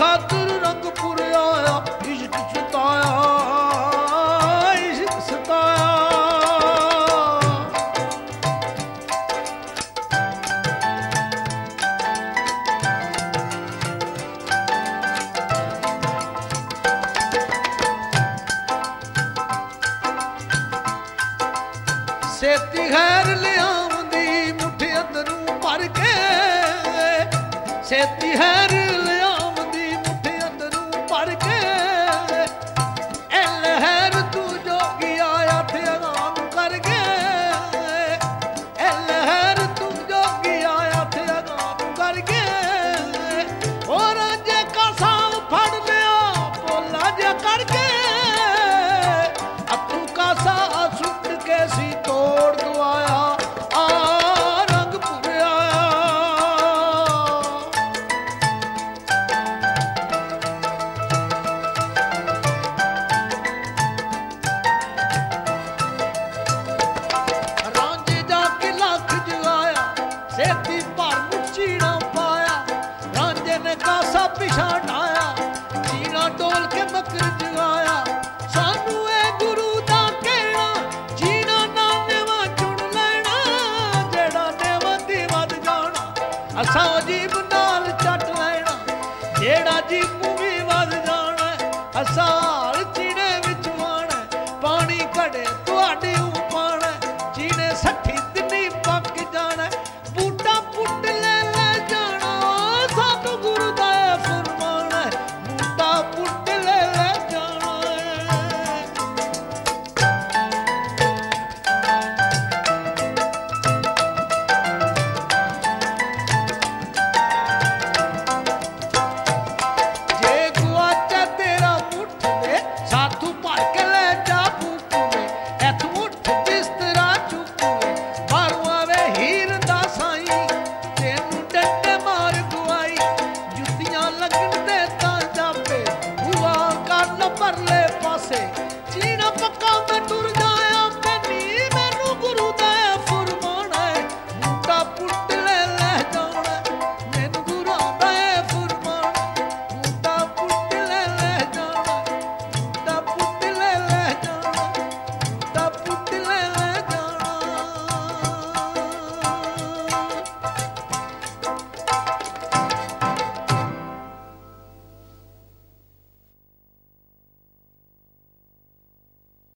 ਖਾਤਰ ਰੰਗ ਪੁਰਿਆ ਇਸ਼ਕ ਸਤਾਇਆ ਇਸ਼ਕ ਸਤਾਇਆ। ਸੇਤੀ ਖੈਰ ਲਿਆਉਂਦੀ ਮੁੱਠ ਅੰਦਰੋਂ ਭਰ ਕੇ, ਸੇਤੀ ਖੈਰ ਸੇਤੀ ਭਰ ਮੁੱਚੀਣਾ ਪਾਇਆ ਰਾਂਝੇ ਨੇ ਕਾਸਾ ਪਿਛਾ ਢਾਇਆ ਜੀਣਾ ਡੋਲ ਕੇ ਮਕਰ ਜਗਾਇਆ। ਸਾਨੂੰ ਇਹ ਗੁਰੂ ਦਾ ਕਹਿਣਾ ਜੀਣਾ ਨਾ ਨਵਾਂ ਚੁਣ ਲੈਣਾ, ਜਿਹੜਾ ਨੇਵਾ ਦੀ ਵੱਧ ਜਾਣਾ। ਅਸਾਂ ਜੀਬ ਨਾਲ ਚੱਟ ਲੈਣਾ, ਜਿਹੜਾ ਜੀ